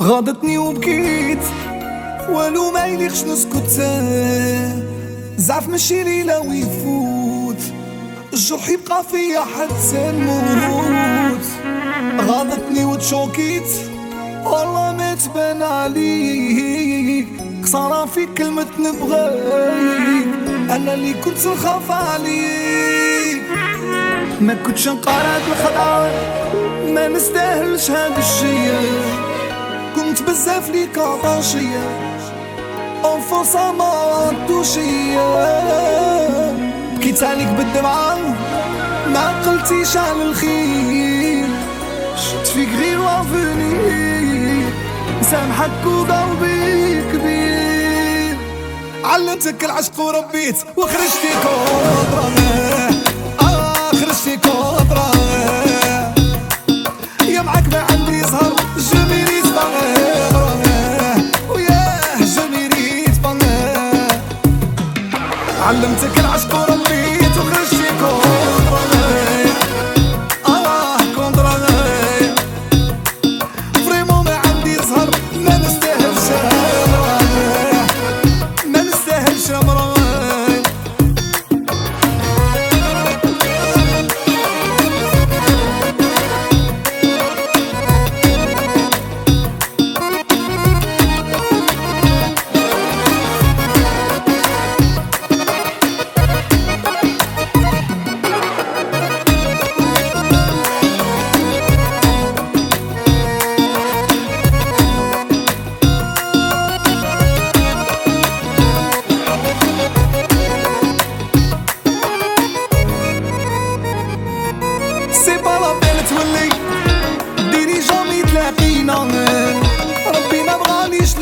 غاضتني وبكيت والو ما يليقش نسكت. زعف ماشي ليلة ويفوت الجرح يبقى فيا حتى نموت. غاضتني وتشوكيت والله ما تبان عليك. خسارة في كلمة نبغيك أنا اللي كنت نخاف عليك. ما كنتش نقارك الخدعة ما نستاهلش هاد الشي. كنت بزاف ليك attaché enfin ça m'a touché بكيت عليك بالدمعة ما قلتيش على الخير. شفت فيك غير l'avenir سامحك وقلبي كبير. علمتك العشق وربيت وخرجتي contra علمتك العشق وربيت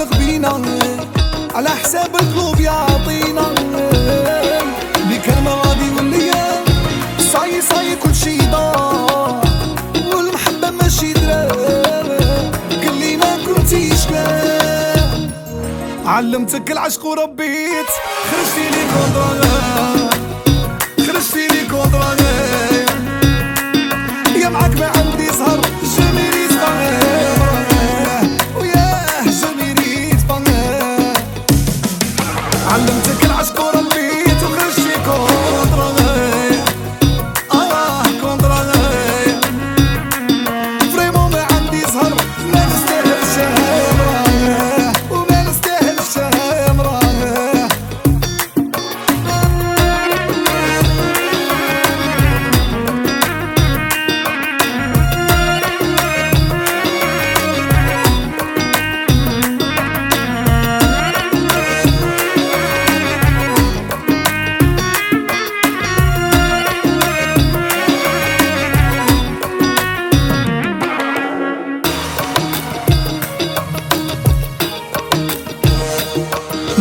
بغانيش نغبينا على حساب القلوب يعطينا. بكلمة غادي يولي صاي صاي كل شي ضاع والمحبة ماشي درا. كلي ما كنتيش لا علمتك العشق وربيت. خرجتي لي كونترا خرجتي لي كونترا علمتك العشق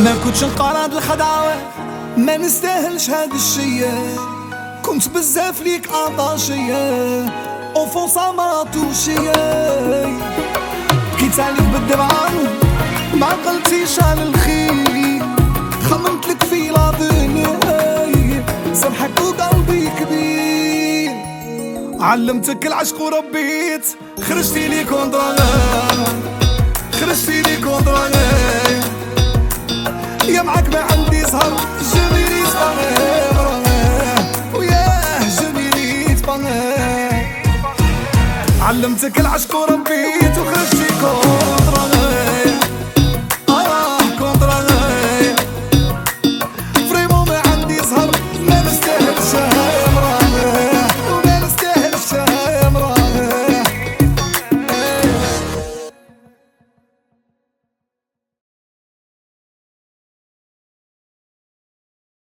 ما كنتش نقارن الخدعة ما نستاهلش هاد الشي كنت بزاف ليك attaché enfin ça m'a touché بكيت عليك بالدمعة ما قلتيش على الخير خممت لك في لا دنيا سامحك وقلبي كبير علمتك العشق وربيت خرجتي لي contra خرجتي لي كونترا علمتك العشق وربيت وخرجت يكون